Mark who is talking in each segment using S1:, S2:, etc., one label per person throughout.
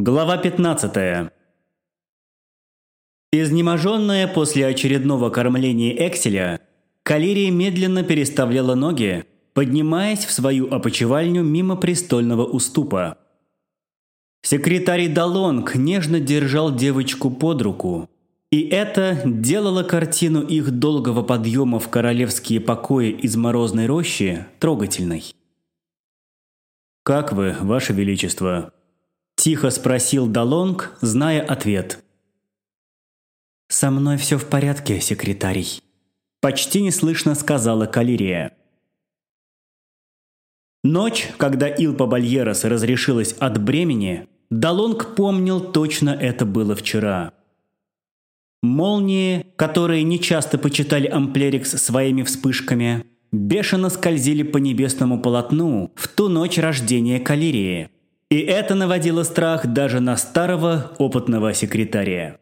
S1: Глава 15. Изнеможенная после очередного кормления Экселя, Калирия медленно переставляла ноги, поднимаясь в свою опочивальню мимо престольного уступа. Секретарь Далонг нежно держал девочку под руку, и это делало картину их долгого подъема в королевские покои из морозной рощи трогательной. «Как вы, Ваше Величество?» Тихо спросил Далонг, зная ответ.
S2: «Со мной все в порядке, секретарь», –
S1: почти неслышно сказала Калирия. Ночь, когда Илпа Бальерос разрешилась от бремени, Далонг помнил точно это было вчера. Молнии, которые нечасто почитали Амплерикс своими вспышками, бешено скользили по небесному полотну в ту ночь рождения Калирии – и это наводило страх даже на старого опытного секретаря.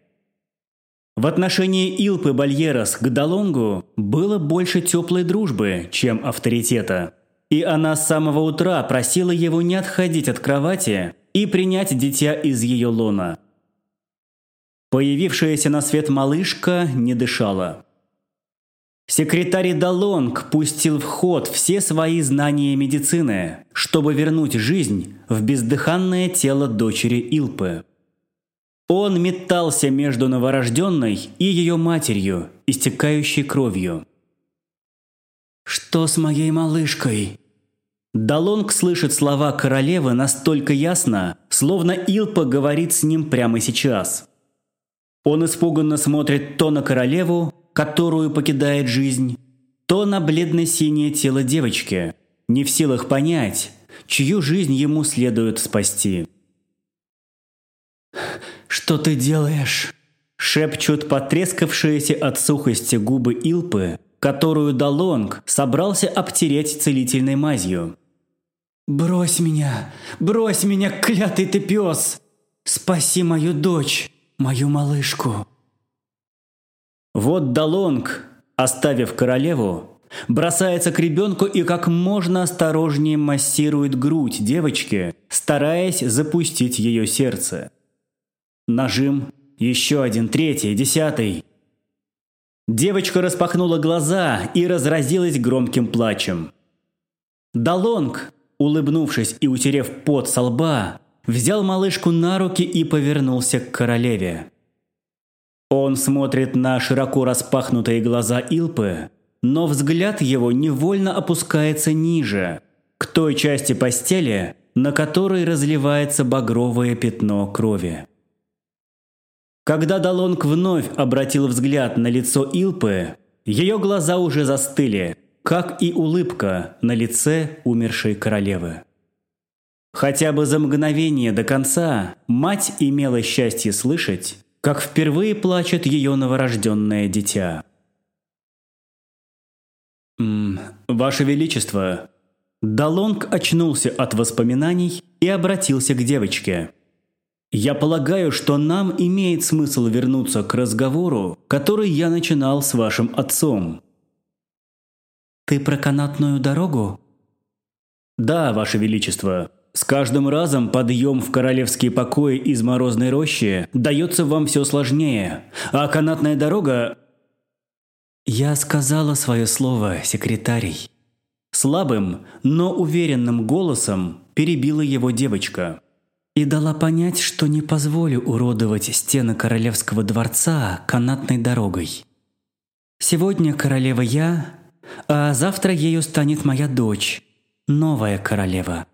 S1: В отношении Илпы Бальерос к Далонгу было больше теплой дружбы, чем авторитета. И она с самого утра просила его не отходить от кровати и принять дитя из ее лона. Появившаяся на свет малышка не дышала. Секретарь Далонг пустил в ход все свои знания медицины, чтобы вернуть жизнь в бездыханное тело дочери Илпы. Он метался между новорожденной и ее матерью, истекающей кровью.
S2: «Что с моей малышкой?»
S1: Далонг слышит слова королевы настолько ясно, словно Илпа говорит с ним прямо сейчас. Он испуганно смотрит то на королеву, которую покидает жизнь, то на бледно-синее тело девочки, не в силах понять, чью жизнь ему следует спасти.
S2: «Что ты делаешь?»
S1: Шепчут потрескавшиеся от сухости губы Илпы, которую Далонг собрался обтереть целительной мазью.
S2: «Брось меня! Брось меня, клятый ты пес! Спаси мою дочь, мою малышку!»
S1: Вот Далонг, оставив королеву, бросается к ребенку и как можно осторожнее массирует грудь девочки, стараясь запустить ее сердце. Нажим, еще один, третий, десятый. Девочка распахнула глаза и разразилась громким плачем. Далонг, улыбнувшись и утерев пот со лба, взял малышку на руки и повернулся к королеве. Он смотрит на широко распахнутые глаза Илпы, но взгляд его невольно опускается ниже, к той части постели, на которой разливается багровое пятно крови. Когда Далонг вновь обратил взгляд на лицо Илпы, ее глаза уже застыли, как и улыбка на лице умершей королевы. Хотя бы за мгновение до конца мать имела счастье слышать, как впервые плачет ее новорожденное дитя. «М «Ваше Величество!» Далонг очнулся от воспоминаний и обратился к девочке. «Я полагаю, что нам имеет смысл вернуться к разговору, который я начинал с вашим отцом».
S2: «Ты про канатную дорогу?»
S1: «Да, Ваше Величество. С каждым разом подъем в королевские покои из морозной рощи дается вам все сложнее, а канатная дорога...
S2: Я сказала свое слово, секретарий.
S1: Слабым, но уверенным голосом перебила его девочка.
S2: И дала понять, что не позволю уродовать стены королевского дворца канатной дорогой. Сегодня королева я, а завтра ею станет моя дочь, новая королева.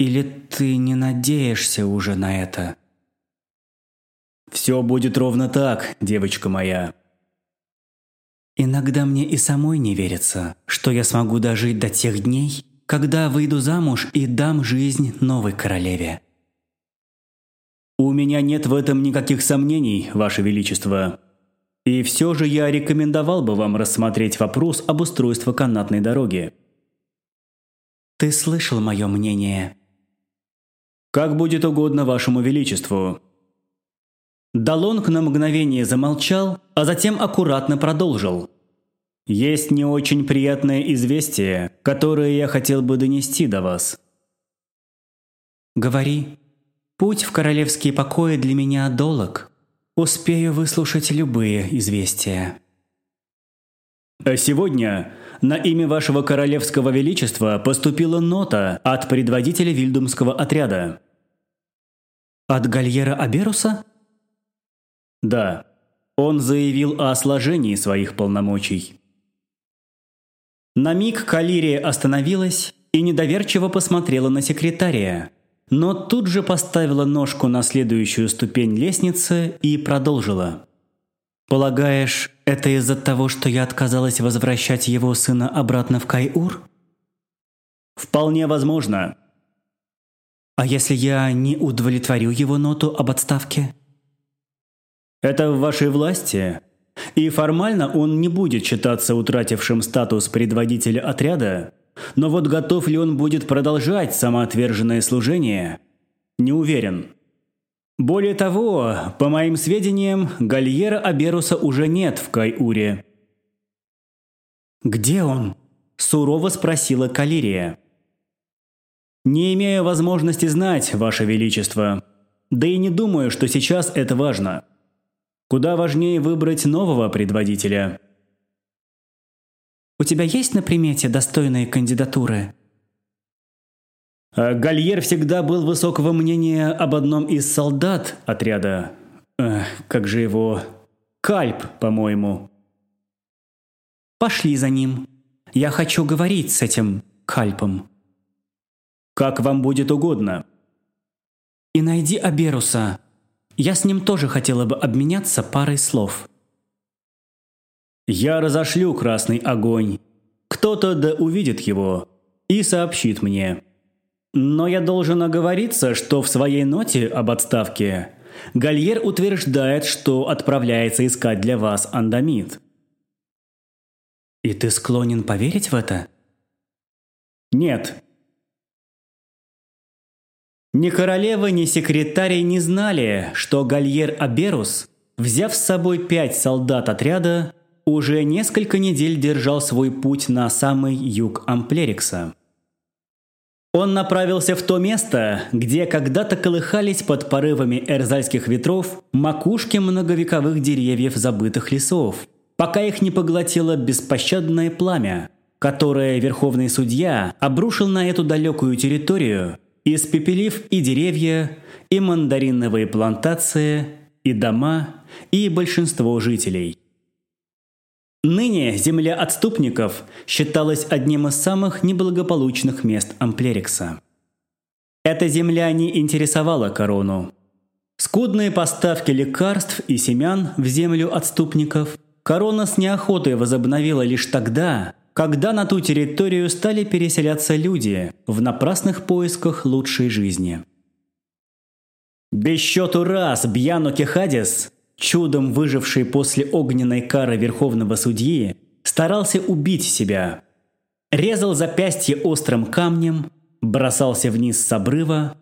S2: Или ты не надеешься уже на это?
S1: Все будет ровно так, девочка моя.
S2: Иногда мне и самой не верится, что я смогу дожить до тех дней, когда выйду замуж и дам жизнь новой королеве.
S1: У меня нет в этом никаких сомнений, Ваше Величество. И все же я рекомендовал бы вам рассмотреть вопрос об устройстве канатной дороги.
S2: Ты слышал мое мнение.
S1: «Как будет угодно вашему величеству». Далонг на мгновение замолчал, а затем аккуратно продолжил. «Есть не очень приятное известие, которое я хотел бы донести до вас».
S2: «Говори». Путь в королевские покои для меня долог. Успею выслушать любые известия.
S1: А сегодня на имя вашего королевского величества поступила нота от предводителя вильдумского отряда.
S2: От Гальера Аберуса?
S1: Да. Он заявил о сложении своих полномочий. На миг Калирия остановилась и недоверчиво посмотрела на секретария, но тут же поставила ножку на следующую ступень лестницы и продолжила.
S2: «Полагаешь, это из-за того, что я отказалась возвращать его сына обратно в Кайур?»
S1: «Вполне возможно».
S2: «А если я не удовлетворю его ноту об отставке?»
S1: «Это в вашей власти. И формально он не будет считаться утратившим статус предводителя отряда, но вот готов ли он будет продолжать самоотверженное служение, не уверен». Более того, по моим сведениям, Гальера Аберуса уже нет в Кайуре.
S2: «Где он?» – сурово спросила Калирия.
S1: «Не имею возможности знать, Ваше Величество. Да и не думаю, что сейчас это важно. Куда важнее выбрать нового предводителя».
S2: «У тебя есть на примете достойные кандидатуры?»
S1: А Гальер всегда был высокого мнения об одном из солдат отряда. Эх, как же его... Кальп, по-моему.
S2: Пошли за ним. Я хочу говорить с этим Кальпом.
S1: Как вам будет угодно.
S2: И найди Аберуса. Я с ним тоже хотела бы обменяться парой слов.
S1: Я разошлю красный огонь. Кто-то да увидит его и сообщит мне. Но я должен оговориться, что в своей ноте об отставке Гальер утверждает, что отправляется искать для вас андамит.
S2: И ты склонен поверить в это?
S1: Нет. Ни королева, ни секретарь не знали, что Гальер Аберус, взяв с собой пять солдат отряда, уже несколько недель держал свой путь на самый юг Амплерикса. Он направился в то место, где когда-то колыхались под порывами эрзальских ветров макушки многовековых деревьев забытых лесов, пока их не поглотило беспощадное пламя, которое верховный судья обрушил на эту далекую территорию, испепелив и деревья, и мандариновые плантации, и дома, и большинство жителей. Ныне земля отступников считалась одним из самых неблагополучных мест Амплерикса. Эта земля не интересовала корону. Скудные поставки лекарств и семян в землю отступников корона с неохотой возобновила лишь тогда, когда на ту территорию стали переселяться люди в напрасных поисках лучшей жизни. Без счету раз Бьяно Кехадис чудом выживший после огненной кары Верховного Судьи, старался убить себя. Резал запястье острым камнем, бросался вниз с обрыва.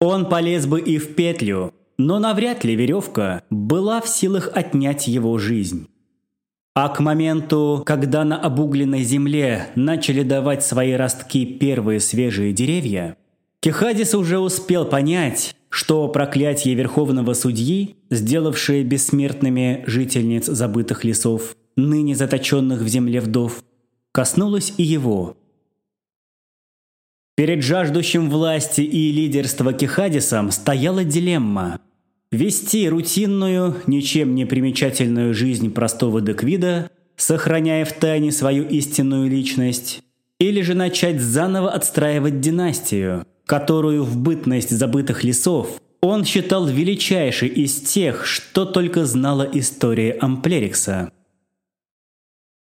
S1: Он полез бы и в петлю, но навряд ли веревка была в силах отнять его жизнь. А к моменту, когда на обугленной земле начали давать свои ростки первые свежие деревья, Кехадис уже успел понять, что проклятие Верховного Судьи, сделавшее бессмертными жительниц забытых лесов, ныне заточенных в земле вдов, коснулось и его. Перед жаждущим власти и лидерства Кехадисом стояла дилемма – вести рутинную, ничем не примечательную жизнь простого Деквида, сохраняя в тайне свою истинную личность, или же начать заново отстраивать династию – которую в бытность забытых лесов он считал величайшей из тех, что только знала история Амплерикса.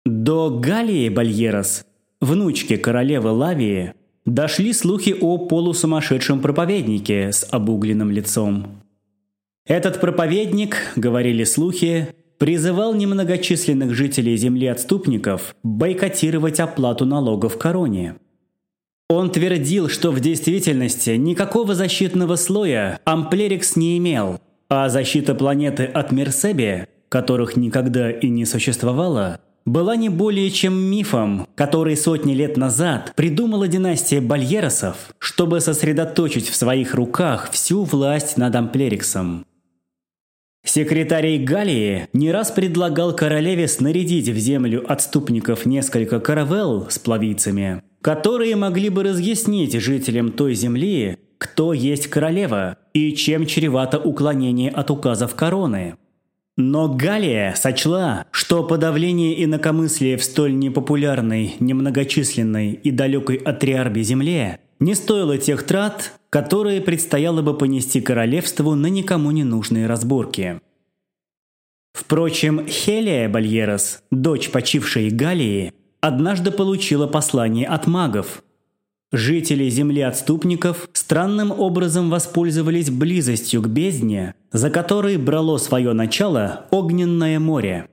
S1: До Галии Бальерос, внучки королевы Лавии, дошли слухи о полусумасшедшем проповеднике с обугленным лицом. Этот проповедник, говорили слухи, призывал немногочисленных жителей земли отступников бойкотировать оплату налогов короне – он твердил, что в действительности никакого защитного слоя Амплерикс не имел, а защита планеты от Мерсеби, которых никогда и не существовало, была не более чем мифом, который сотни лет назад придумала династия Бальеросов, чтобы сосредоточить в своих руках всю власть над Амплериксом. Секретарь Галлии не раз предлагал королеве снарядить в землю отступников несколько каравелл с плавицами, которые могли бы разъяснить жителям той земли, кто есть королева и чем чревато уклонение от указов короны. Но Галия сочла, что подавление инакомыслия в столь непопулярной, немногочисленной и далекой от Триарби земле не стоило тех трат, которые предстояло бы понести королевству на никому не нужные разборки. Впрочем, Хелия Бальерос, дочь почившей Галии, однажды получила послание от магов. Жители земли отступников странным образом воспользовались близостью к бездне, за которой брало свое начало огненное море.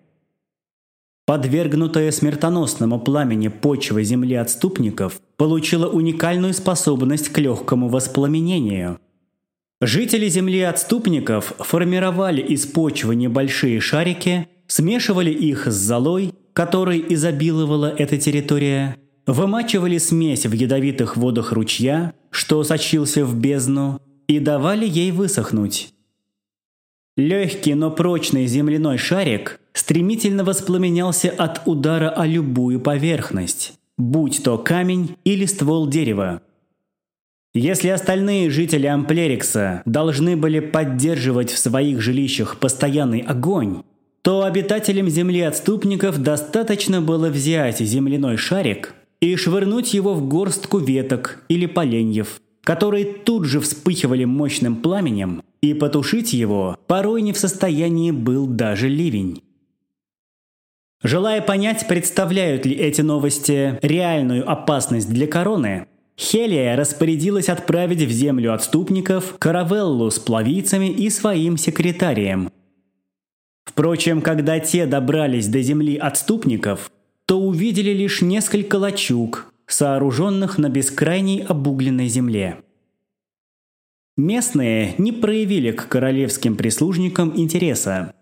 S1: Подвергнутая смертоносному пламени почва земли отступников получила уникальную способность к легкому воспламенению. Жители земли отступников формировали из почвы небольшие шарики, смешивали их с золой, которой изобиловала эта территория, вымачивали смесь в ядовитых водах ручья, что сочился в бездну, и давали ей высохнуть. Легкий, но прочный земляной шарик стремительно воспламенялся от удара о любую поверхность, будь то камень или ствол дерева. Если остальные жители Амплерикса должны были поддерживать в своих жилищах постоянный огонь, то обитателям земли отступников достаточно было взять земляной шарик и швырнуть его в горстку веток или поленьев, которые тут же вспыхивали мощным пламенем и потушить его порой не в состоянии был даже ливень. Желая понять, представляют ли эти новости реальную опасность для короны, Хелия распорядилась отправить в землю отступников каравеллу с плавицами и своим секретарием. Впрочем, когда те добрались до земли отступников, то увидели лишь несколько лачуг, сооруженных на бескрайней обугленной земле. Местные не проявили к королевским прислужникам интереса.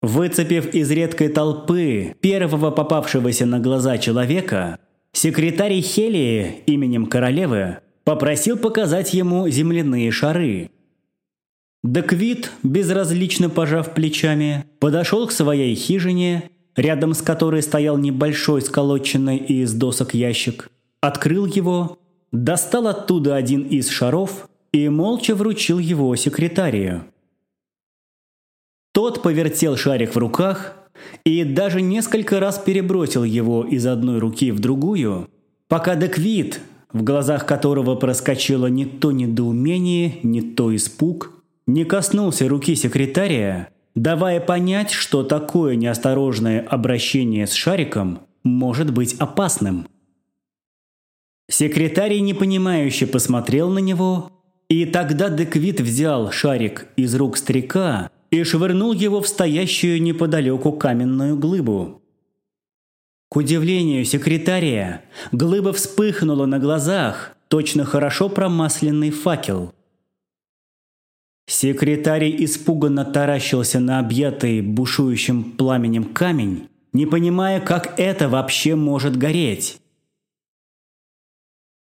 S1: Выцепив из редкой толпы первого попавшегося на глаза человека, секретарь Хелии именем королевы попросил показать ему земляные шары. Деквит, безразлично пожав плечами, подошел к своей хижине, рядом с которой стоял небольшой сколоченный из досок ящик, открыл его, достал оттуда один из шаров и молча вручил его секретарию. Тот повертел шарик в руках и даже несколько раз перебросил его из одной руки в другую, пока Деквит, в глазах которого проскочило не то недоумение, не то испуг, не коснулся руки секретария, давая понять, что такое неосторожное обращение с шариком может быть опасным. Секретарий непонимающе посмотрел на него и тогда Деквит взял шарик из рук старика и швырнул его в стоящую неподалеку каменную глыбу. К удивлению секретария, глыба вспыхнула на глазах, точно хорошо промасленный факел. Секретарий испуганно таращился на объятый бушующим пламенем камень, не понимая, как это вообще может гореть.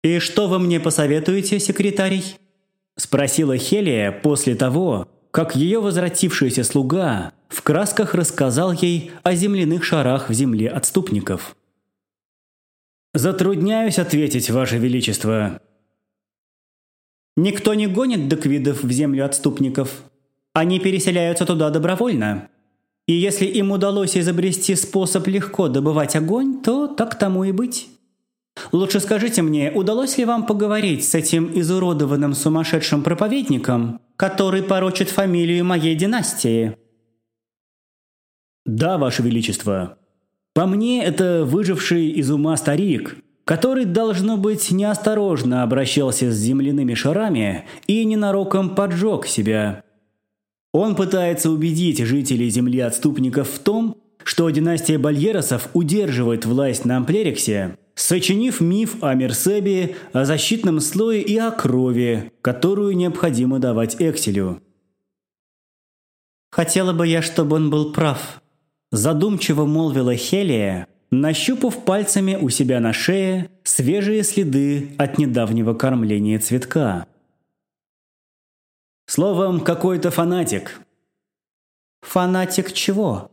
S1: «И что вы мне посоветуете, секретарий?» Спросила Хелия после того, как ее возвратившийся слуга в красках рассказал ей о земляных шарах в земле отступников. «Затрудняюсь ответить, Ваше Величество». «Никто не гонит доквидов в землю отступников. Они переселяются туда добровольно. И если им удалось изобрести способ легко добывать огонь, то так тому и быть». Лучше скажите мне, удалось ли вам поговорить с этим изуродованным сумасшедшим проповедником, который порочит фамилию моей династии?» «Да, Ваше Величество. По мне, это выживший из ума старик, который, должно быть, неосторожно обращался с земляными шарами и ненароком поджег себя. Он пытается убедить жителей земли отступников в том, что династия Бальеросов удерживает власть на Амплериксе, сочинив миф о Мерсебе, о защитном слое и о крови, которую необходимо давать Экселю. «Хотела бы я, чтобы он был прав», – задумчиво молвила Хелия, нащупав пальцами у себя на шее свежие следы от недавнего кормления цветка. Словом, какой-то фанатик. Фанатик чего?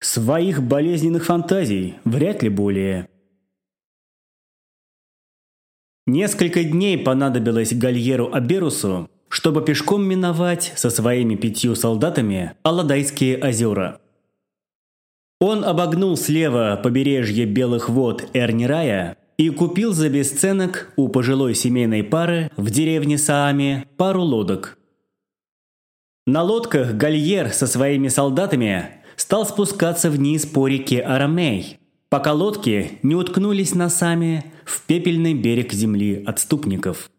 S1: Своих болезненных фантазий, вряд ли более. Несколько дней понадобилось Гальеру Аберусу, чтобы пешком миновать со своими пятью солдатами Алладайские озера. Он обогнул слева побережье Белых вод Эрнирая и купил за бесценок у пожилой семейной пары в деревне Саами пару лодок. На лодках Гальер со своими солдатами стал спускаться вниз по реке Арамей, пока лодки не уткнулись носами в пепельный берег земли отступников.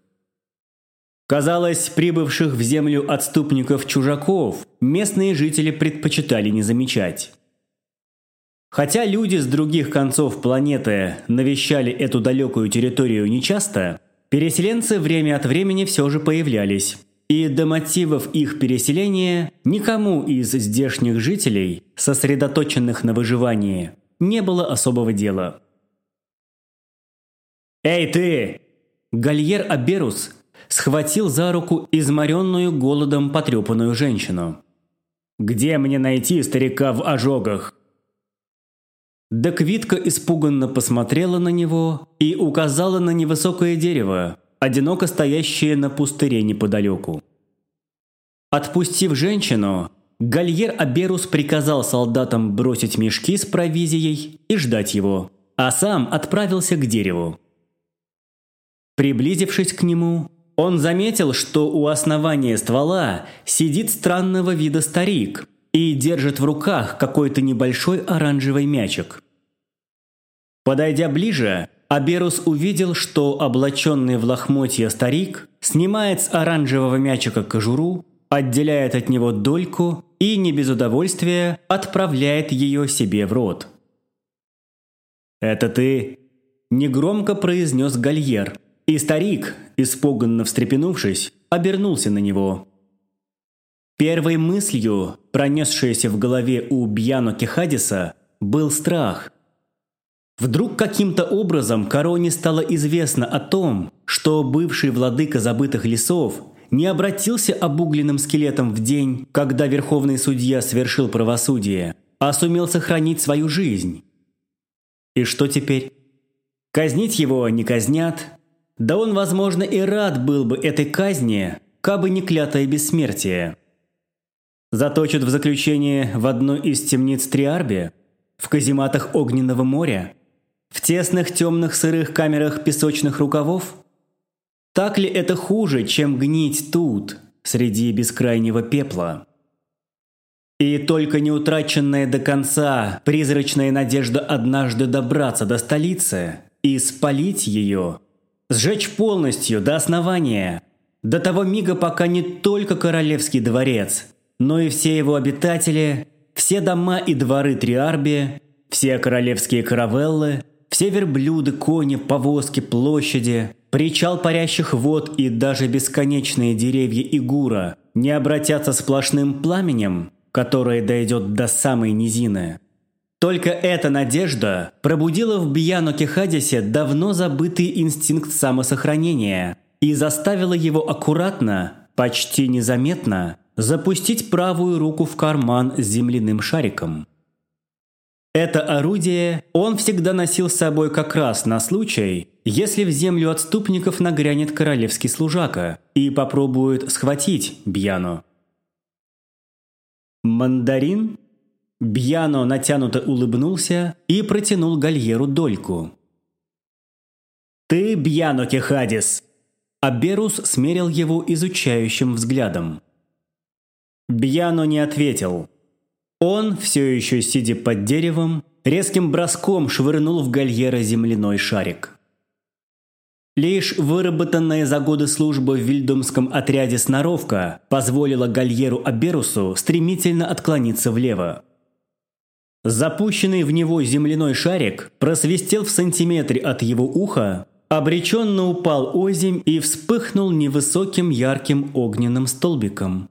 S1: Казалось, прибывших в землю отступников-чужаков местные жители предпочитали не замечать. Хотя люди с других концов планеты навещали эту далекую территорию нечасто, переселенцы время от времени все же появлялись. И до мотивов их переселения никому из здешних жителей, сосредоточенных на выживании, не было особого дела. «Эй ты!» Гальер Аберус схватил за руку изморенную голодом потрепанную женщину. «Где мне найти старика в ожогах?» Деквитка испуганно посмотрела на него и указала на невысокое дерево, одиноко стоящее на пустыре неподалеку. Отпустив женщину, Гальер Аберус приказал солдатам бросить мешки с провизией и ждать его, а сам отправился к дереву. Приблизившись к нему, он заметил, что у основания ствола сидит странного вида старик и держит в руках какой-то небольшой оранжевый мячик. Подойдя ближе, Аберус увидел, что облаченный в лохмотья старик снимает с оранжевого мячика кожуру, отделяет от него дольку и, не без удовольствия, отправляет ее себе в рот. «Это ты?» – негромко произнес Гальер, и старик, испуганно встрепенувшись, обернулся на него. Первой мыслью, пронесшейся в голове у Бьяно Кехадиса, был страх. Вдруг каким-то образом Короне стало известно о том, что бывший владыка забытых лесов не обратился обугленным скелетом в день, когда верховный судья совершил правосудие, а сумел сохранить свою жизнь. И что теперь? Казнить его не казнят, да он, возможно, и рад был бы этой казни, кабы не клятое бессмертие. Заточат в заключение в одной из темниц Триарби, в казематах Огненного моря, в тесных темных сырых камерах песочных рукавов? Так ли это хуже, чем гнить тут, среди бескрайнего пепла? И только неутраченная до конца призрачная надежда однажды добраться до столицы и спалить ее – Сжечь полностью, до основания. До того мига, пока не только Королевский дворец, но и все его обитатели, все дома и дворы Триарби, все королевские каравеллы, все верблюды, кони, повозки, площади, причал парящих вод и даже бесконечные деревья Игура не обратятся сплошным пламенем, которое дойдет до самой низины. Только эта надежда пробудила в Бьяно Кехадисе давно забытый инстинкт самосохранения и заставила его аккуратно, почти незаметно, запустить правую руку в карман с земляным шариком. Это орудие он всегда носил с собой как раз на случай, если в землю отступников нагрянет королевский служака и попробует схватить Бьяно. Мандарин Бьяно натянуто улыбнулся и протянул Гальеру дольку. «Ты, Бьяно Кехадис!» А Берус смерил его изучающим взглядом. Бьяно не ответил. Он, все еще сидя под деревом, резким броском швырнул в Гальера земляной шарик. Лишь выработанная за годы службы в вильдумском отряде сноровка позволила Гальеру Аберусу стремительно отклониться влево. Запущенный в него земляной шарик просвистел в сантиметре от его уха, обреченно упал озимь и вспыхнул невысоким ярким огненным столбиком.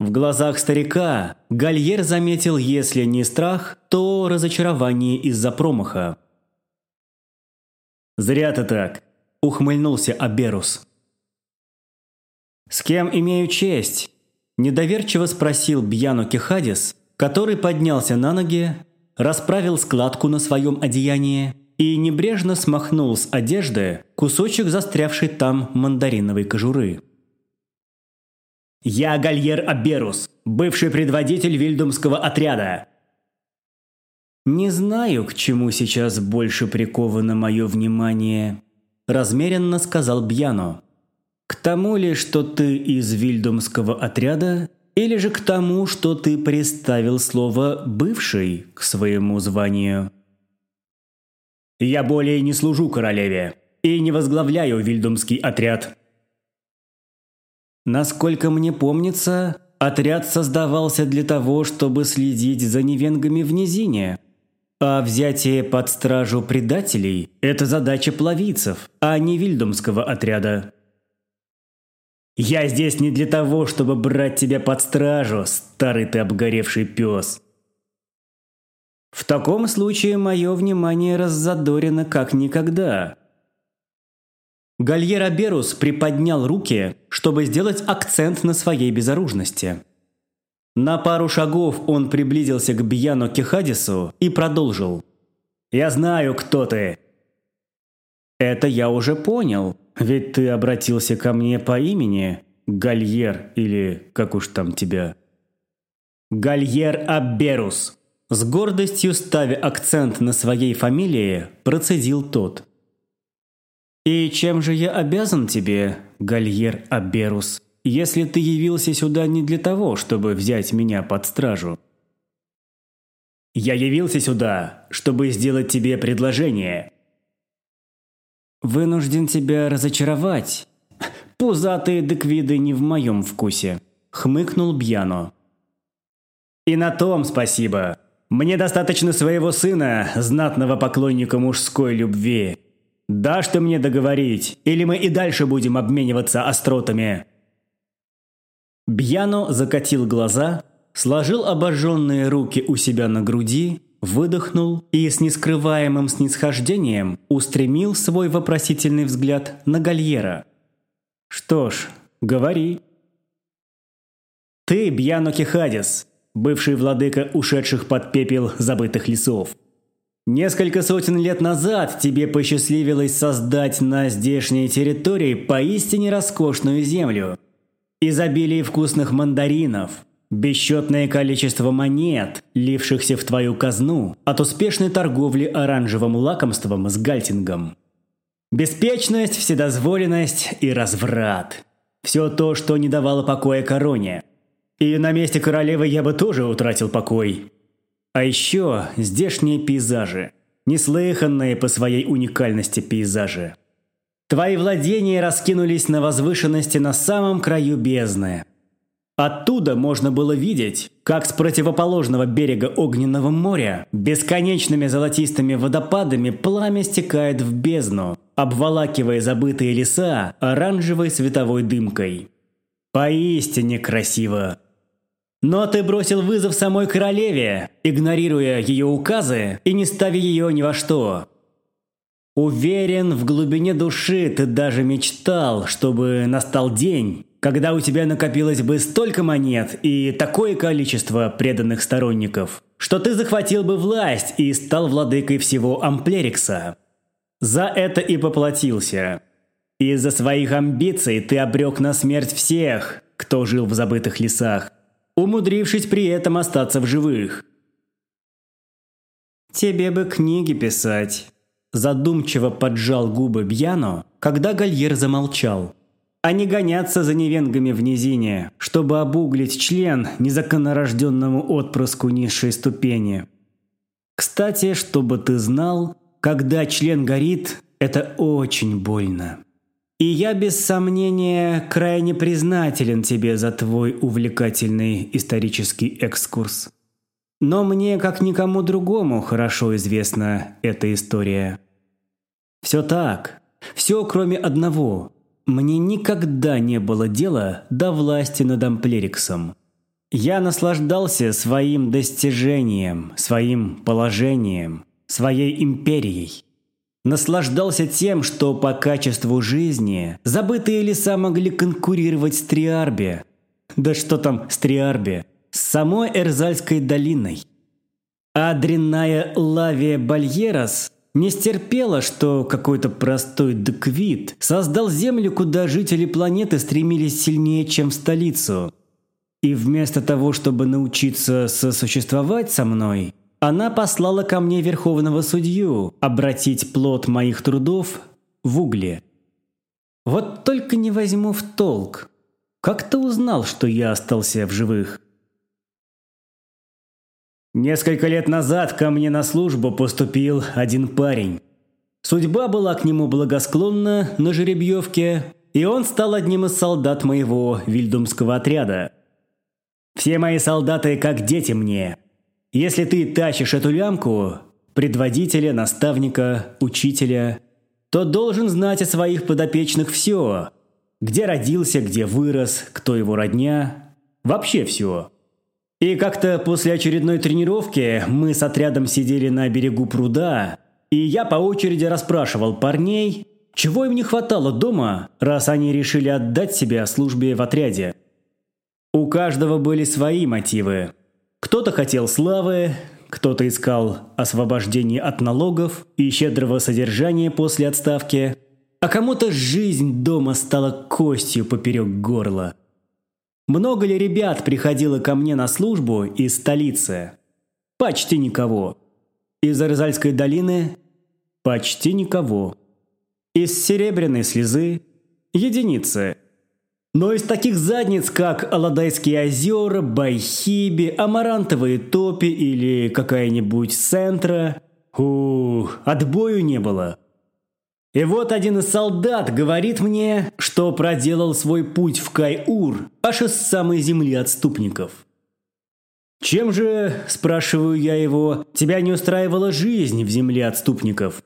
S1: В глазах старика Гальер заметил, если не страх, то разочарование из-за промаха. «Зря ты так», – ухмыльнулся Аберус. «С кем имею честь?» – недоверчиво спросил Бьяно Кехадис, который поднялся на ноги, расправил складку на своем одеянии и небрежно смахнул с одежды кусочек застрявшей там мандариновой кожуры. «Я Гальер Аберус, бывший предводитель вильдумского отряда». «Не знаю, к чему сейчас больше приковано мое внимание», – размеренно сказал Бьяно. «К тому ли, что ты из вильдумского отряда, или же к тому, что ты приставил слово «бывший» к своему званию?» «Я более не служу королеве и не возглавляю вильдумский отряд», Насколько мне помнится, отряд создавался для того, чтобы следить за невенгами в низине. А взятие под стражу предателей – это задача плавицев, а не вильдумского отряда. «Я здесь не для того, чтобы брать тебя под стражу, старый ты обгоревший пес!» В таком случае мое внимание раззадорено как никогда – Гальера Берус приподнял руки, чтобы сделать акцент на своей безоружности. На пару шагов он приблизился к Бьяно Кехадису и продолжил. «Я знаю, кто ты». «Это я уже понял, ведь ты обратился ко мне по имени, Гальер или как уж там тебя». «Гальер Аберус», с гордостью ставя акцент на своей фамилии, процедил тот – «И чем же я обязан тебе, Гальер Аберус, если ты явился сюда не для того, чтобы взять меня под стражу?» «Я явился сюда, чтобы сделать тебе предложение». «Вынужден тебя разочаровать. Пузатые деквиды не в моем вкусе», — хмыкнул Бьяно. «И на том спасибо. Мне достаточно своего сына, знатного поклонника мужской любви, «Дашь ты мне договорить, или мы и дальше будем обмениваться остротами?» Бьяно закатил глаза, сложил обожженные руки у себя на груди, выдохнул и с нескрываемым снисхождением устремил свой вопросительный взгляд на Гальера. «Что ж, говори». «Ты, Бьяно Кихадис, бывший владыка ушедших под пепел забытых лесов. Несколько сотен лет назад тебе посчастливилось создать на здешней территории поистине роскошную землю. Изобилие вкусных мандаринов, бесчетное количество монет, лившихся в твою казну от успешной торговли оранжевым лакомством с гальтингом. Беспечность, вседозволенность и разврат. Все то, что не давало покоя короне. И на месте королевы я бы тоже утратил покой. А еще здешние пейзажи. Неслыханные по своей уникальности пейзажи. Твои владения раскинулись на возвышенности на самом краю бездны. Оттуда можно было видеть, как с противоположного берега Огненного моря бесконечными золотистыми водопадами пламя стекает в бездну, обволакивая забытые леса оранжевой световой дымкой. Поистине красиво. Но ты бросил вызов самой королеве, игнорируя ее указы и не ставя ее ни во что. Уверен, в глубине души ты даже мечтал, чтобы настал день, когда у тебя накопилось бы столько монет и такое количество преданных сторонников, что ты захватил бы власть и стал владыкой всего Амплерикса. За это и поплатился. Из-за своих амбиций ты обрек на смерть всех, кто жил в забытых лесах умудрившись при этом остаться в живых. «Тебе бы книги писать», – задумчиво поджал губы Бьяно, когда Гальер замолчал. «А не гоняться за невенгами в низине, чтобы обуглить член незаконнорожденному отпрыску низшей ступени. Кстати, чтобы ты знал, когда член горит, это очень больно». И я без сомнения крайне признателен тебе за твой увлекательный исторический экскурс. Но мне, как никому другому, хорошо известна эта история. Все так. Все, кроме одного. Мне никогда не было дела до власти над Амплериксом. я наслаждался своим достижением, своим положением, своей империей. Наслаждался тем, что по качеству жизни забытые леса могли конкурировать с Триарбе. Да что там с Триарбе? С самой Эрзальской долиной. А дрянная Лавия Бальерас не стерпела, что какой-то простой деквит создал землю, куда жители планеты стремились сильнее, чем в столицу – и вместо того, чтобы научиться сосуществовать со мной, она послала ко мне верховного судью обратить плод моих трудов в угли. Вот только не возьму в толк. Как ты узнал, что я остался в живых? Несколько лет назад ко мне на службу поступил один парень. Судьба была к нему благосклонна на жеребьевке, и он стал одним из солдат моего вильдумского отряда – все мои солдаты как дети мне. Если ты тащишь эту лямку, предводителя, наставника, учителя, то должен знать о своих подопечных все. Где родился, где вырос, кто его родня. Вообще все. И как-то после очередной тренировки мы с отрядом сидели на берегу пруда, и я по очереди расспрашивал парней, чего им не хватало дома, раз они решили отдать себя службе в отряде. У каждого были свои мотивы. Кто-то хотел славы, кто-то искал освобождения от налогов и щедрого содержания после отставки, а кому-то жизнь дома стала костью поперек горла. Много ли ребят приходило ко мне на службу из столицы? Почти никого. Из Арзальской долины? Почти никого. Из Серебряной слезы? Единицы. Но из таких задниц, как Аладайские озера, Байхиби, Амарантовые топи или какая-нибудь Сентра, ух, отбою не было. И вот один из солдат говорит мне, что проделал свой путь в Кайур, аж из самой земли отступников. «Чем же, – спрашиваю я его, – тебя не устраивала жизнь в земле отступников?»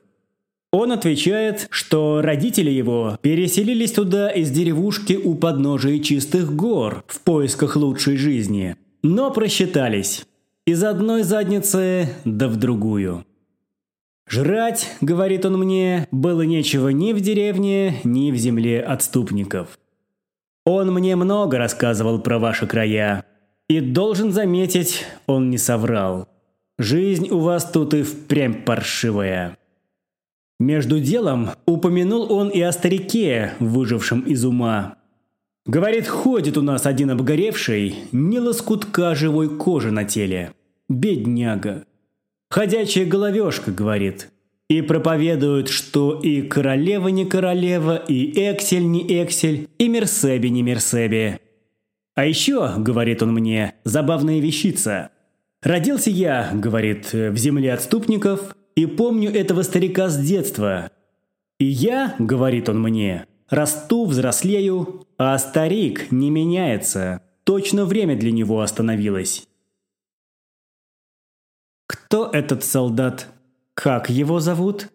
S1: Он отвечает, что родители его переселились туда из деревушки у подножия чистых гор в поисках лучшей жизни, но просчитались. Из одной задницы да в другую. «Жрать, — говорит он мне, — было нечего ни в деревне, ни в земле отступников. Он мне много рассказывал про ваши края. И должен заметить, он не соврал. Жизнь у вас тут и впрямь паршивая». Между делом упомянул он и о старике, выжившем из ума. Говорит, ходит у нас один обгоревший, не лоскутка живой кожи на теле. Бедняга. Ходячая головешка, говорит. И проповедует, что и королева не королева, и эксель не эксель, и мерсеби не мерсеби. А еще, говорит он мне, забавная вещица. Родился я, говорит, в земле отступников, и помню этого старика с детства. И я, говорит он мне, расту, взрослею, а старик не меняется. Точно время для него остановилось. «Кто этот солдат? Как его зовут?»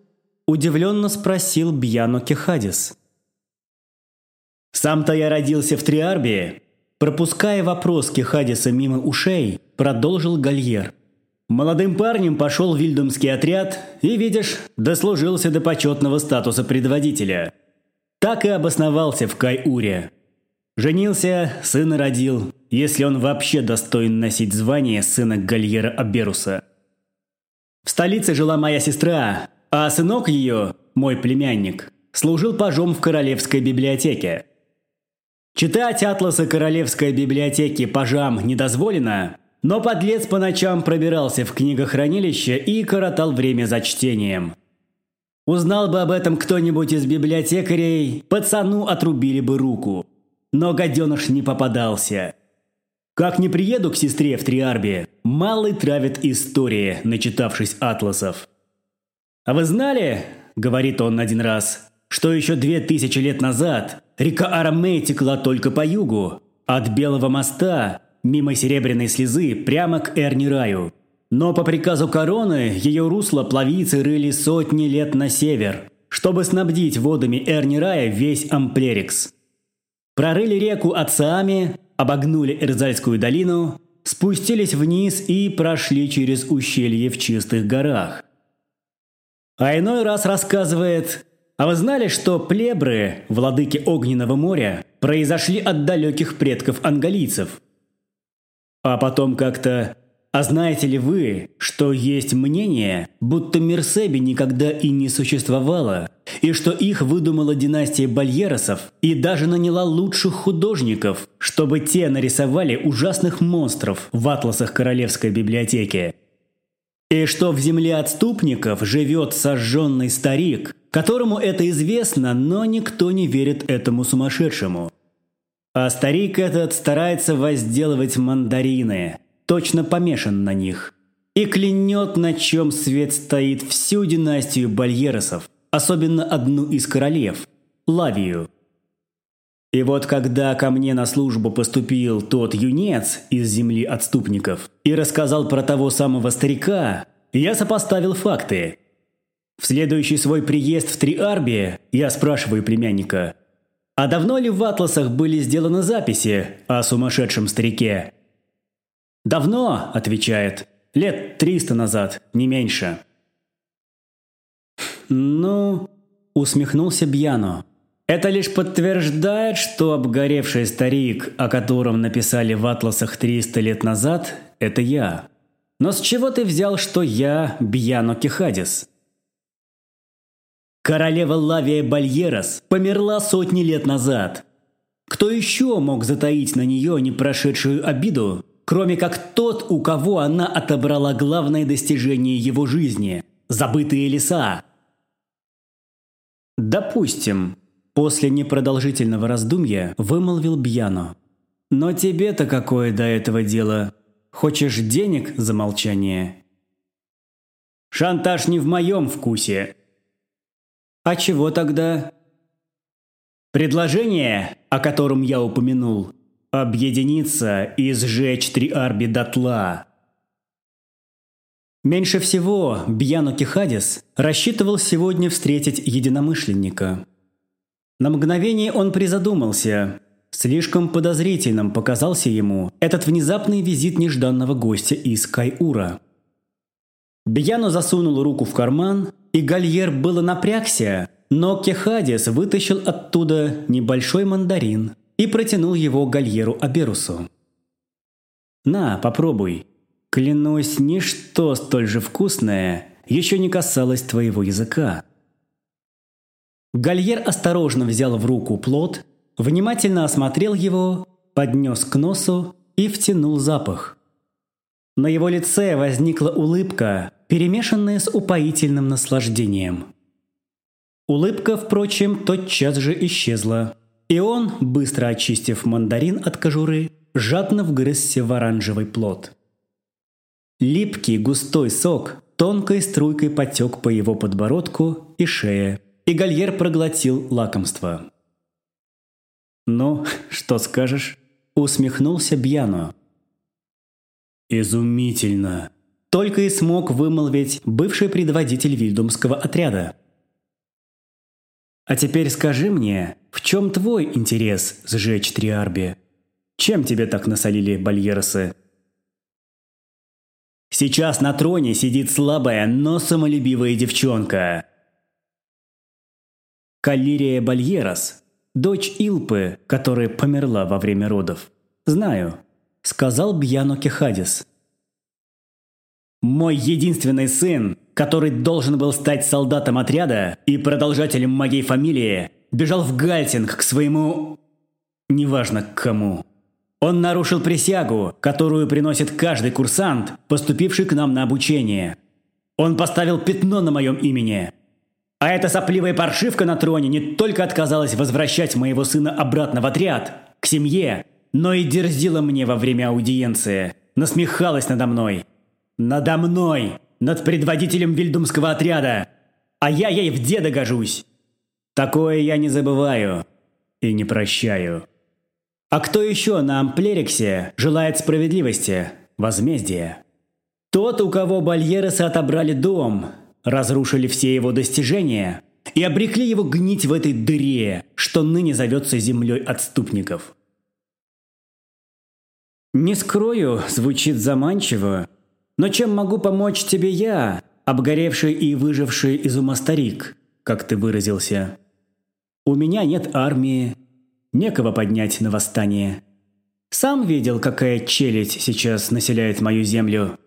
S1: Удивленно спросил Бьяно Кехадис. «Сам-то я родился в Триарбии», пропуская вопрос Кехадиса мимо ушей, продолжил Гальер. Молодым парнем пошел в Вильдумский отряд и, видишь, дослужился до почетного статуса предводителя. Так и обосновался в Кайуре. Женился, сына родил, если он вообще достоин носить звание сына Гальера Аберуса. В столице жила моя сестра, а сынок ее, мой племянник, служил пажом в Королевской библиотеке. Читать атласы Королевской библиотеки пажам не дозволено, но подлец по ночам пробирался в книгохранилище и коротал время за чтением. Узнал бы об этом кто-нибудь из библиотекарей, пацану отрубили бы руку. Но гаденыш не попадался. Как не приеду к сестре в Триарбе, малый травит истории, начитавшись атласов. «А вы знали, — говорит он один раз, — что еще две тысячи лет назад река Арамей текла только по югу, от Белого моста мимо Серебряной слезы прямо к Эрнираю. Но по приказу короны ее русло плавицы рыли сотни лет на север, чтобы снабдить водами Эрнирая весь Амплерикс. Прорыли реку Саами, обогнули Эрзальскую долину спустились вниз и прошли через ущелье в чистых горах. А иной раз рассказывает, а вы знали, что плебры, владыки Огненного моря, произошли от далеких предков ангалийцев? А потом как-то а знаете ли вы, что есть мнение, будто Мерсеби никогда и не существовало, и что их выдумала династия Бальеросов и даже наняла лучших художников, чтобы те нарисовали ужасных монстров в атласах Королевской библиотеки? И что в земле отступников живет сожженный старик, которому это известно, но никто не верит этому сумасшедшему. А старик этот старается возделывать мандарины – точно помешан на них. И клянет, на чем свет стоит всю династию Бальеросов, особенно одну из королев – Лавию. И вот когда ко мне на службу поступил тот юнец из земли отступников и рассказал про того самого старика, я сопоставил факты. В следующий свой приезд в Триарбе я спрашиваю племянника, а давно ли в атласах были сделаны записи о сумасшедшем старике? «Давно», – отвечает, – «лет триста назад, не меньше». «Ну...» – усмехнулся Бьяно. «Это лишь подтверждает, что обгоревший старик, о котором написали в атласах 300 лет назад, это я. Но с чего ты взял, что я Бьяно Кихадис?» Королева Лавия Бальерос померла сотни лет назад. Кто еще мог затаить на нее не прошедшую обиду, кроме как тот, у кого она отобрала главное достижение его жизни – забытые леса. «Допустим», – после непродолжительного раздумья вымолвил Бьяно. «Но тебе-то какое до этого дело? Хочешь денег за молчание?» «Шантаж не в моем вкусе». «А чего тогда?» «Предложение, о котором я упомянул, объединиться и сжечь Триарби дотла. Меньше всего Бьяно Кихадис рассчитывал сегодня встретить единомышленника. На мгновение он призадумался. Слишком подозрительным показался ему этот внезапный визит нежданного гостя из Кайура. Бьяно засунул руку в карман, и Гальер было напрягся, но Кехадис вытащил оттуда небольшой мандарин – и протянул его Гальеру Аберусу. «На, попробуй. Клянусь, ничто столь же вкусное еще не касалось твоего языка». Гальер осторожно взял в руку плод, внимательно осмотрел его, поднес к носу и втянул запах. На его лице возникла улыбка, перемешанная с упоительным наслаждением. Улыбка, впрочем, тотчас же исчезла. И он, быстро очистив мандарин от кожуры, жадно вгрызся в оранжевый плод. Липкий густой сок тонкой струйкой потек по его подбородку и шее, и Гальер проглотил лакомство. «Ну, что скажешь?» – усмехнулся Бьяно. «Изумительно!» – только и смог вымолвить бывший предводитель вильдумского отряда. А теперь скажи мне, в чем твой интерес сжечь Триарби? Чем тебе так насолили бальеросы? Сейчас на троне сидит слабая, но самолюбивая девчонка. Каллирия Бальерос, дочь Илпы, которая померла во время родов. Знаю, сказал Бьяно Кехадис. Мой единственный сын который должен был стать солдатом отряда и продолжателем моей фамилии, бежал в Гальтинг к своему... неважно к кому. Он нарушил присягу, которую приносит каждый курсант, поступивший к нам на обучение. Он поставил пятно на моем имени. А эта сопливая паршивка на троне не только отказалась возвращать моего сына обратно в отряд, к семье, но и дерзила мне во время аудиенции, насмехалась надо мной. Надо мной! над предводителем вильдумского отряда, а я ей в деда гожусь. Такое я не забываю и не прощаю. А кто еще на Амплериксе желает справедливости, возмездия? Тот, у кого Бальересы отобрали дом, разрушили все его достижения и обрекли его гнить в этой дыре, что ныне зовется землей отступников. «Не скрою, звучит заманчиво, но чем могу помочь тебе я, обгоревший и выживший из ума старик, как ты выразился? У меня нет армии, некого поднять на восстание. Сам видел, какая челядь сейчас населяет мою землю.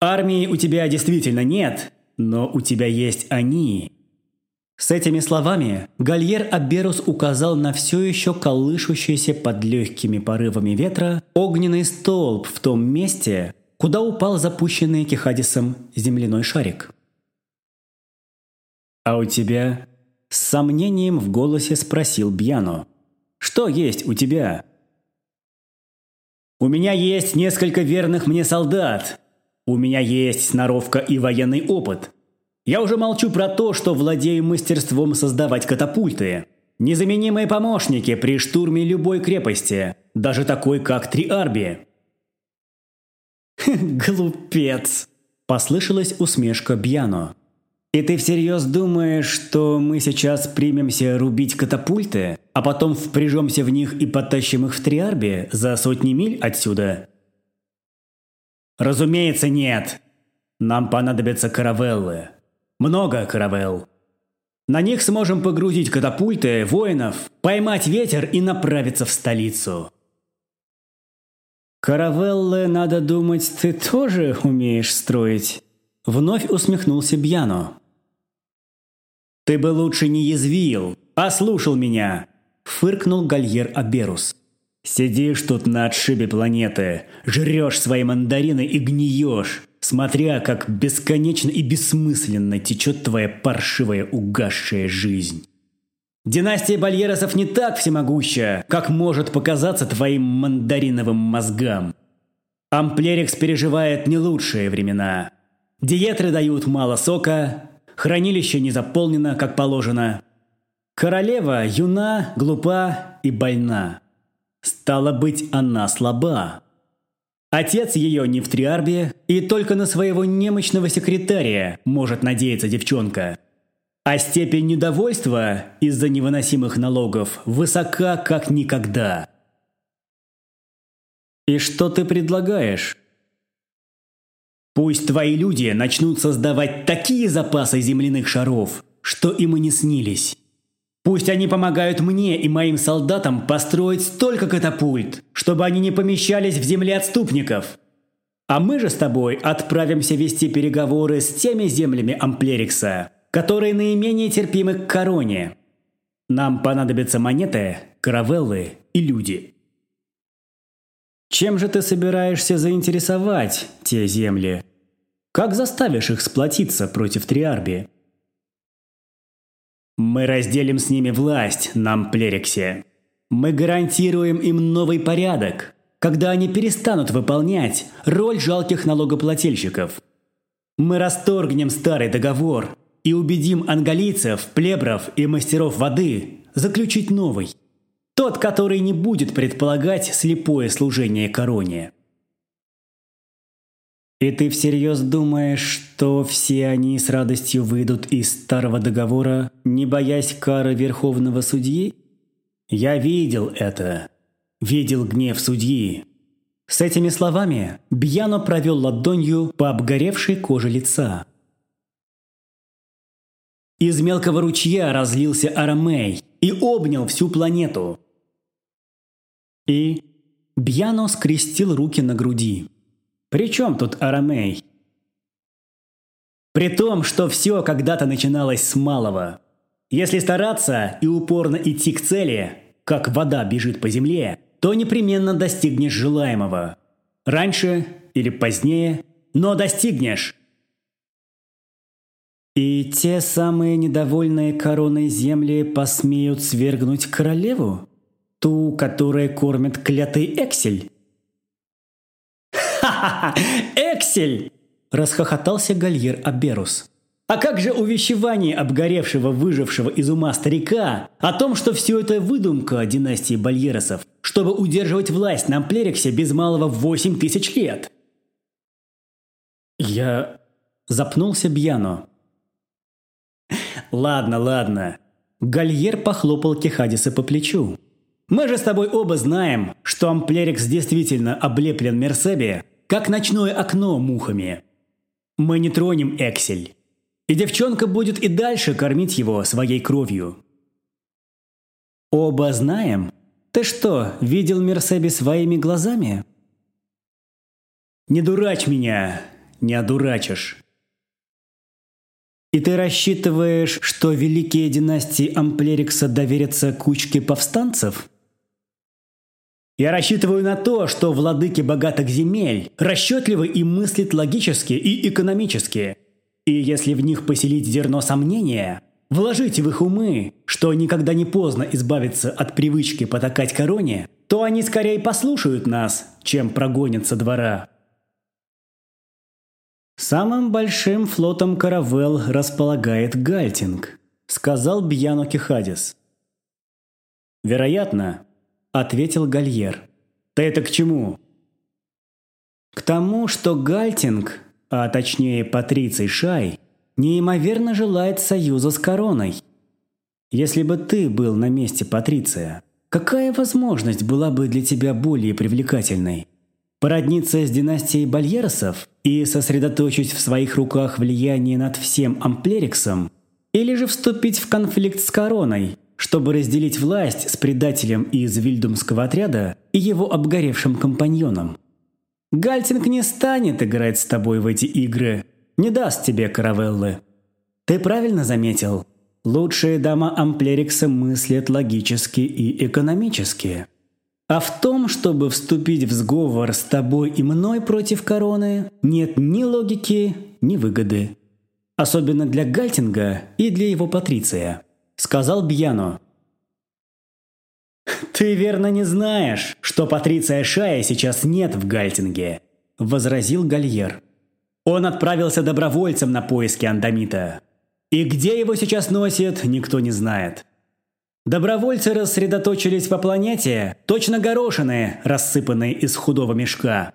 S1: Армии у тебя действительно нет, но у тебя есть они. С этими словами Гальер Аберус указал на все еще колышущийся под легкими порывами ветра огненный столб в том месте, куда упал запущенный Кехадисом земляной шарик. «А у тебя?» – с сомнением в голосе спросил Бьяно. «Что есть у тебя?» «У меня есть несколько верных мне солдат. У меня есть сноровка и военный опыт. Я уже молчу про то, что владею мастерством создавать катапульты. Незаменимые помощники при штурме любой крепости, даже такой, как Триарби. «Глупец!» – послышалась усмешка Бьяно. «И ты всерьез думаешь, что мы сейчас примемся рубить катапульты, а потом впряжемся в них и потащим их в Триарби за сотни миль отсюда?» «Разумеется, нет. Нам понадобятся каравеллы. Много каравелл. На них сможем погрузить катапульты, воинов, поймать ветер и направиться в столицу». «Каравеллы, надо думать, ты тоже умеешь строить?» Вновь усмехнулся Бьяно. «Ты бы лучше не язвил, а слушал меня!» Фыркнул Гальер Аберус. «Сидишь тут на отшибе планеты, жрешь свои мандарины и гниешь, смотря как бесконечно и бессмысленно течет твоя паршивая угасшая жизнь. Династия Бальеросов не так всемогуща, как может показаться твоим мандариновым мозгам. Амплерикс переживает не лучшие времена. Диетры дают мало сока, хранилище не заполнено, как положено. Королева юна, глупа и больна. Стало быть, она слаба. Отец ее не в триарбе, и только на своего немощного секретаря может надеяться девчонка – а степень недовольства из-за невыносимых налогов высока как никогда. И что ты предлагаешь? Пусть твои люди начнут создавать такие запасы земляных шаров, что им и не снились. Пусть они помогают мне и моим солдатам построить столько катапульт, чтобы они не помещались в земле отступников. А мы же с тобой отправимся вести переговоры с теми землями Амплерикса, которые наименее терпимы к короне. Нам понадобятся монеты, каравеллы и люди. Чем же ты собираешься заинтересовать те земли? Как заставишь их сплотиться против Триарби? Мы разделим с ними власть на Амплериксе. Мы гарантируем им новый порядок, когда они перестанут выполнять роль жалких налогоплательщиков. Мы расторгнем старый договор и убедим ангалийцев, плебров и мастеров воды заключить новый. Тот, который не будет предполагать слепое служение короне. И ты всерьез думаешь, что все они с радостью выйдут из старого договора, не боясь кары верховного судьи? Я видел это. Видел гнев судьи. С этими словами Бьяно провел ладонью по обгоревшей коже лица. Из мелкого ручья разлился Арамей и обнял всю планету. И Бьяно скрестил руки на груди. «При чем тут Арамей?» При том, что все когда-то начиналось с малого. Если стараться и упорно идти к цели, как вода бежит по земле, то непременно достигнешь желаемого. Раньше или позднее, но достигнешь. И те самые недовольные короной земли посмеют свергнуть королеву? Ту, которая кормит клятый Эксель? «Ха-ха-ха! Эксель!» – расхохотался Гальер Аберус. «А как же увещевание обгоревшего, выжившего из ума старика о том, что все это выдумка династии Бальеросов, чтобы удерживать власть на Амплериксе без малого восемь тысяч лет?» Я запнулся Бьяно. «Ладно, ладно». Гальер похлопал Кехадиса по плечу. Мы же с тобой оба знаем, что Амплерикс действительно облеплен Мерсеби, как ночное окно мухами. Мы не тронем Эксель. И девчонка будет и дальше кормить его своей кровью. Оба знаем? Ты что, видел Мерсеби своими глазами? Не дурачь меня, не одурачишь. И ты рассчитываешь, что великие династии Амплерикса доверятся кучке повстанцев? Я рассчитываю на то, что владыки богатых земель расчетливы и мыслят логически и экономически. И если в них поселить зерно сомнения, вложить в их умы, что никогда не поздно избавиться от привычки потакать короне, то они скорее послушают нас, чем прогонят со двора. «Самым большим флотом каравелл располагает Гальтинг», – сказал Бьяно Кихадис. «Вероятно», – ответил Гальер. «Ты это к чему?» «К тому, что Гальтинг, а точнее Патриций Шай, неимоверно желает союза с короной. Если бы ты был на месте Патриция, какая возможность была бы для тебя более привлекательной? Породниться с династией Бальеросов и сосредоточить в своих руках влияние над всем Амплериксом? Или же вступить в конфликт с короной, чтобы разделить власть с предателем из Вильдумского отряда и его обгоревшим компаньоном? Гальтинг не станет играть с тобой в эти игры, не даст тебе каравеллы. Ты правильно заметил? Лучшие дома Амплерикса мыслят логически и экономически. А в том, чтобы вступить в сговор с тобой и мной против короны, нет ни логики, ни выгоды. Особенно для Гальтинга и для его патриция. Сказал Бьяно. «Ты верно не знаешь, что Патриция Шая сейчас нет в Гальтинге», – возразил Гальер. «Он отправился добровольцем на поиски Андамита. И где его сейчас носит, никто не знает. Добровольцы рассредоточились по планете, точно горошины, рассыпанные из худого мешка.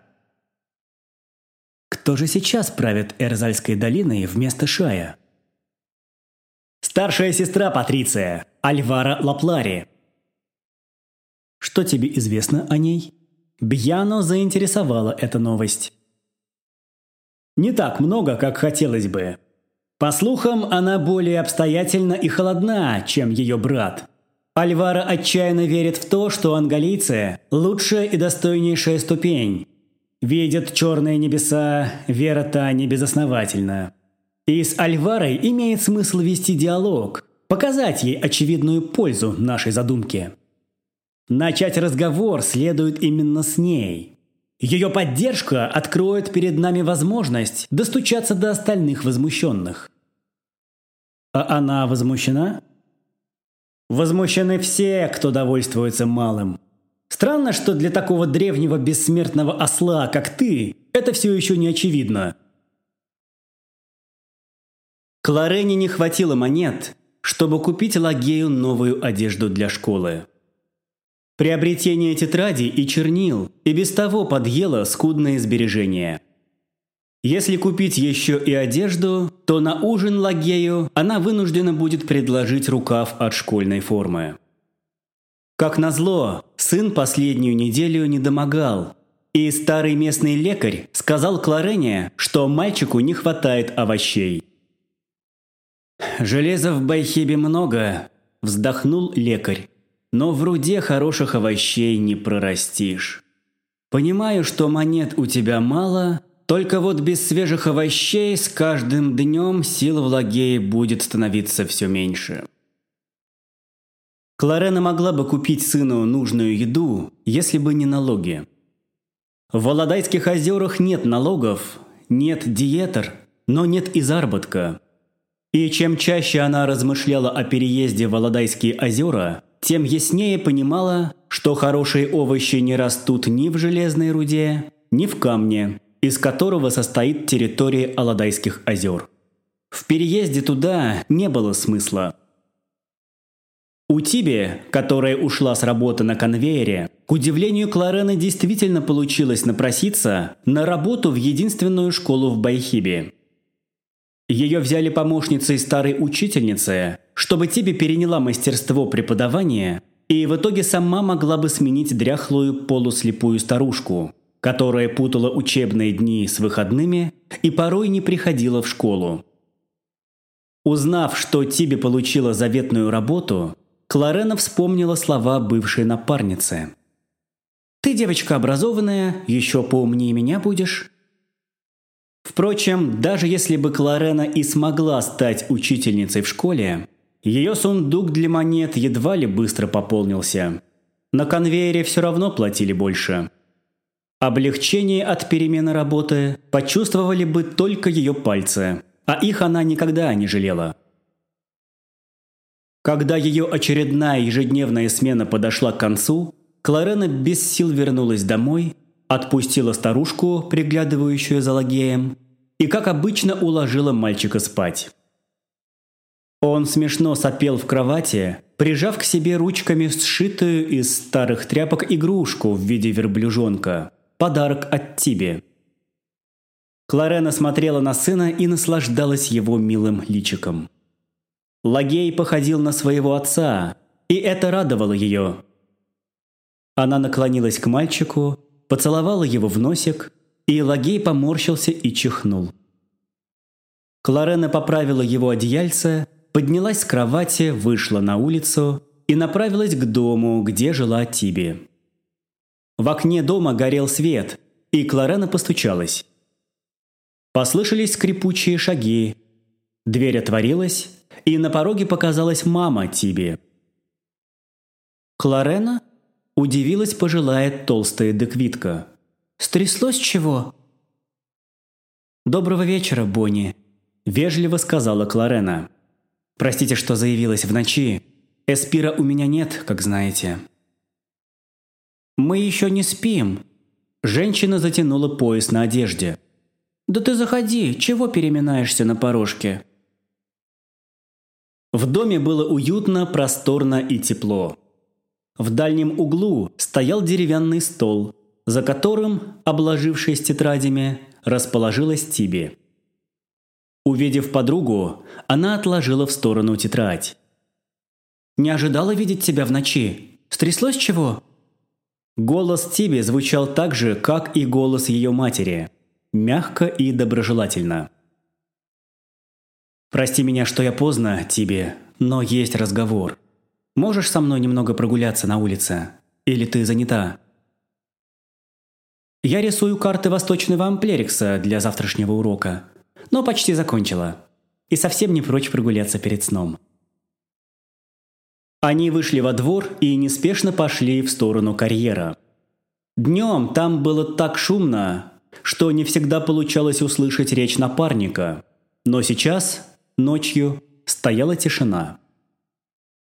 S1: Кто же сейчас правит Эрзальской долиной вместо Шая? Старшая сестра Патриция, Альвара Лаплари. Что тебе известно о ней? Бьяно заинтересовала эта новость. Не так много, как хотелось бы. По слухам, она более обстоятельна и холодна, чем ее брат. Альвара отчаянно верит в то, что ангалийцы – лучшая и достойнейшая ступень. Видят черные небеса, вера та не безосновательна. И с Альварой имеет смысл вести диалог, показать ей очевидную пользу нашей задумки. Начать разговор следует именно с ней. Ее поддержка откроет перед нами возможность достучаться до остальных возмущенных. А она возмущена? Возмущены все, кто довольствуется малым. Странно, что для такого древнего бессмертного осла, как ты, это все еще не очевидно. Кларене не хватило монет, чтобы купить Лагею новую одежду для школы. Приобретение тетрадей и чернил и без того подъело скудные сбережения – если купить еще и одежду, то на ужин Лагею она вынуждена будет предложить рукав от школьной формы. Как назло, сын последнюю неделю не домогал, и старый местный лекарь сказал Кларене, что мальчику не хватает овощей. «Железа в Байхебе много», – вздохнул лекарь, – «но в руде хороших овощей не прорастишь. Понимаю, что монет у тебя мало, только вот без свежих овощей с каждым днем сил в лагее будет становиться все меньше. Кларена могла бы купить сыну нужную еду, если бы не налоги. В Володайских озерах нет налогов, нет диетер, но нет и заработка. И чем чаще она размышляла о переезде в Володайские озера, тем яснее понимала, что хорошие овощи не растут ни в железной руде, ни в камне, из которого состоит территория Аладайских озер. В переезде туда не было смысла. У Тиби, которая ушла с работы на конвейере, к удивлению Кларены действительно получилось напроситься на работу в единственную школу в Байхибе. Ее взяли помощницей старой учительницы, чтобы Тиби переняла мастерство преподавания и в итоге сама могла бы сменить дряхлую полуслепую старушку, которая путала учебные дни с выходными и порой не приходила в школу. Узнав, что Тиби получила заветную работу, Кларена вспомнила слова бывшей напарницы. «Ты девочка образованная, еще поумнее меня будешь». Впрочем, даже если бы Кларена и смогла стать учительницей в школе, ее сундук для монет едва ли быстро пополнился. На конвейере все равно платили больше. Облегчение от перемены работы почувствовали бы только ее пальцы, а их она никогда не жалела. Когда ее очередная ежедневная смена подошла к концу, Кларена без сил вернулась домой, отпустила старушку, приглядывающую за лагеем, и, как обычно, уложила мальчика спать. Он смешно сопел в кровати, прижав к себе ручками сшитую из старых тряпок игрушку в виде верблюжонка. Подарок от Тиби. Кларена смотрела на сына и наслаждалась его милым личиком. Лагей походил на своего отца, и это радовало ее. Она наклонилась к мальчику, поцеловала его в носик, и Лагей поморщился и чихнул. Кларена поправила его одеяльце, поднялась с кровати, вышла на улицу и направилась к дому, где жила Тиби. В окне дома горел свет, и Кларена постучалась. Послышались скрипучие шаги. Дверь отворилась, и на пороге показалась мама Тиби. «Кларена?» – удивилась пожилая толстая деквитка. «Стряслось чего?» «Доброго вечера, Бонни», – вежливо сказала Кларена. «Простите, что заявилась в ночи. Эспира у меня нет, как знаете». «Мы еще не спим». Женщина затянула пояс на одежде. «Да ты заходи, чего переминаешься на порожке?» В доме было уютно, просторно и тепло. В дальнем углу стоял деревянный стол, за которым, обложившись тетрадями, расположилась Тиби. Увидев подругу, она отложила в сторону тетрадь. «Не ожидала видеть тебя в ночи. Стряслось чего?» Голос Тиби звучал так же, как и голос ее матери, мягко и доброжелательно. «Прости меня, что я поздно, Тиби, но есть разговор. Можешь со мной немного прогуляться на улице? Или ты занята?» «Я рисую карты восточного амплерикса для завтрашнего урока, но почти закончила. И совсем не прочь прогуляться перед сном». Они вышли во двор и неспешно пошли в сторону карьера. Днем там было так шумно, что не всегда получалось услышать речь напарника. Но сейчас, ночью, стояла тишина.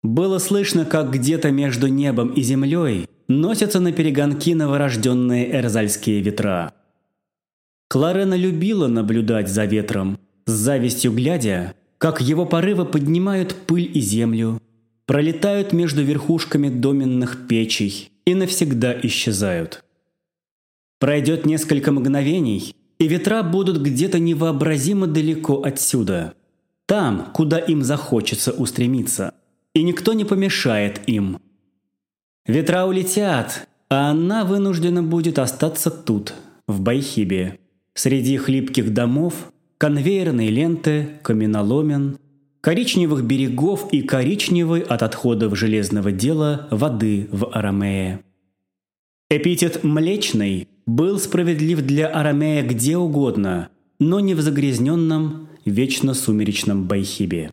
S1: Было слышно, как где-то между небом и землей носятся на перегонки новорожденные эрзальские ветра. Кларена любила наблюдать за ветром, с завистью глядя, как его порывы поднимают пыль и землю, пролетают между верхушками доменных печей и навсегда исчезают. Пройдет несколько мгновений, и ветра будут где-то невообразимо далеко отсюда, там, куда им захочется устремиться, и никто не помешает им. Ветра улетят, а она вынуждена будет остаться тут, в Байхибе, среди хлипких домов, конвейерной ленты, каменоломен – коричневых берегов и коричневой от отходов железного дела воды в Арамее. Эпитет «млечный» был справедлив для Арамея где угодно, но не в загрязненном, вечно сумеречном Байхибе.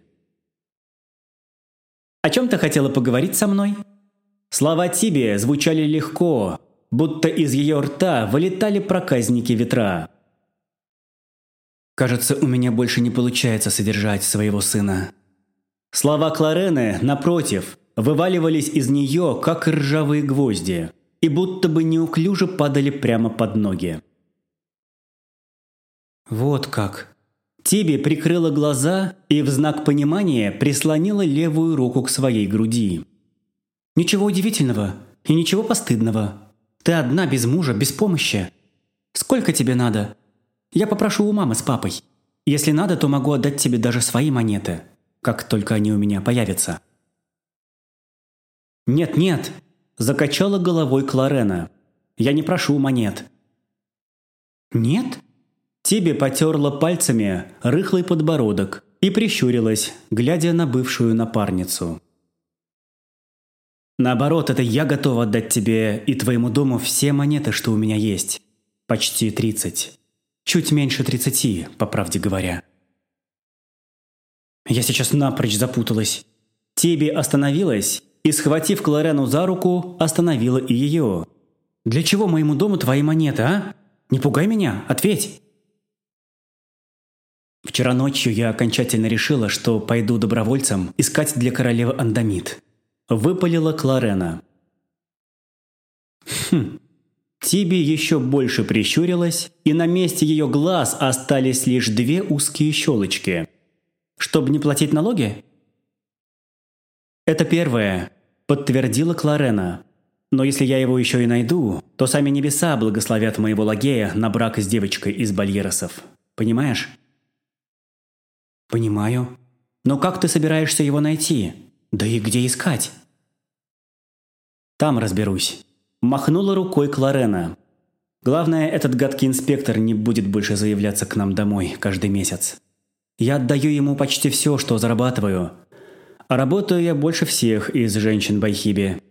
S1: «О чем ты хотела поговорить со мной?» Слова Тибе звучали легко, будто из ее рта вылетали проказники ветра. Кажется, у меня больше не получается содержать своего сына. Слова Кларены, напротив, вываливались из нее, как ржавые гвозди, и будто бы неуклюже падали прямо под ноги. Вот как. Тиби прикрыла глаза и в знак понимания прислонила левую руку к своей груди. Ничего удивительного и ничего постыдного. Ты одна без мужа, без помощи. Сколько тебе надо? Я попрошу у мамы с папой. Если надо, то могу отдать тебе даже свои монеты, как только они у меня появятся. «Нет-нет», – закачала головой Кларена. «Я не прошу монет». «Нет?» Тебе потерла пальцами рыхлый подбородок и прищурилась, глядя на бывшую напарницу. «Наоборот, это я готова отдать тебе и твоему дому все монеты, что у меня есть. Почти тридцать. Чуть меньше тридцати, по правде говоря». Я сейчас напрочь запуталась. Тебе остановилась и, схватив Кларену за руку, остановила и ее. «Для чего моему дому твои монеты, а? Не пугай меня, ответь!» Вчера ночью я окончательно решила, что пойду добровольцем искать для королевы андамит. Выпалила Кларена. Хм. Тиби еще больше прищурилась, и на месте ее глаз остались лишь две узкие щелочки. Чтобы не платить налоги? Это первое, подтвердила Кларена. Но если я его еще и найду, то сами небеса благословят моего лагея на брак с девочкой из Бальеросов. Понимаешь? «Понимаю. Но как ты собираешься его найти? Да и где искать?» «Там разберусь», – махнула рукой Кларена. «Главное, этот гадкий инспектор не будет больше заявляться к нам домой каждый месяц. Я отдаю ему почти все, что зарабатываю. А работаю я больше всех из женщин Байхиби».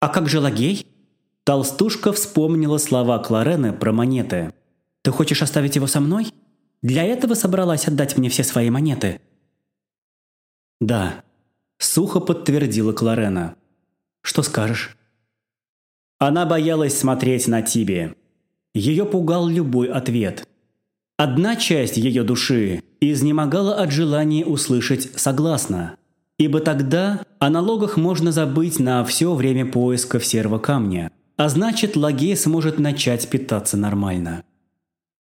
S1: «А как же Лагей?» Толстушка вспомнила слова Кларены про монеты. «Ты хочешь оставить его со мной?» Для этого собралась отдать мне все свои монеты?» «Да», – сухо подтвердила Кларена. «Что скажешь?» Она боялась смотреть на Тиби. Ее пугал любой ответ. Одна часть ее души изнемогала от желания услышать «согласно», ибо тогда о налогах можно забыть на все время поисков серого камня, а значит Лагей сможет начать питаться нормально.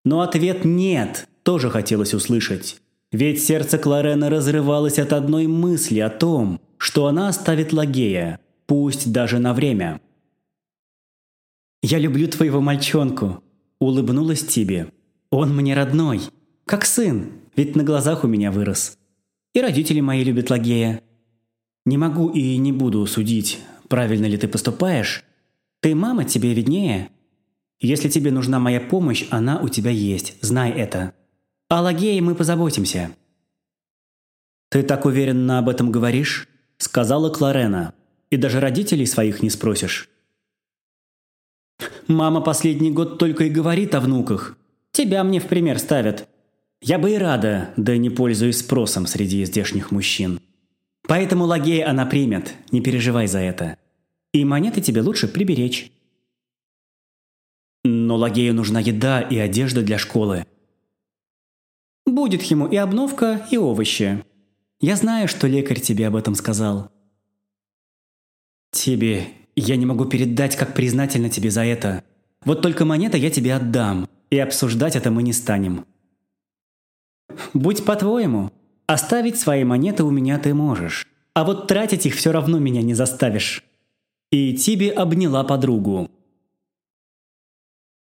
S1: Но ответ «нет» тоже хотелось услышать. Ведь сердце Кларена разрывалось от одной мысли о том, что она оставит Лагея, пусть даже на время. «Я люблю твоего мальчонку», – улыбнулась тебе. «Он мне родной, как сын, ведь на глазах у меня вырос. И родители мои любят Лагея. Не могу и не буду судить, правильно ли ты поступаешь. Ты мама, тебе виднее. Если тебе нужна моя помощь, она у тебя есть, знай это. О Лагее мы позаботимся». «Ты так уверенно об этом говоришь?» – сказала Кларена. «И даже родителей своих не спросишь». «Мама последний год только и говорит о внуках. Тебя мне в пример ставят. Я бы и рада, да не пользуюсь спросом среди здешних мужчин. Поэтому Лагея она примет, не переживай за это. И монеты тебе лучше приберечь». «Но Лагею нужна еда и одежда для школы», Будет ему и обновка, и овощи. Я знаю, что лекарь тебе об этом сказал. Тебе я не могу передать, как признательна тебе за это. Вот только монета я тебе отдам, и обсуждать это мы не станем. Будь по-твоему, оставить свои монеты у меня ты можешь, а вот тратить их все равно меня не заставишь. И Тиби обняла подругу.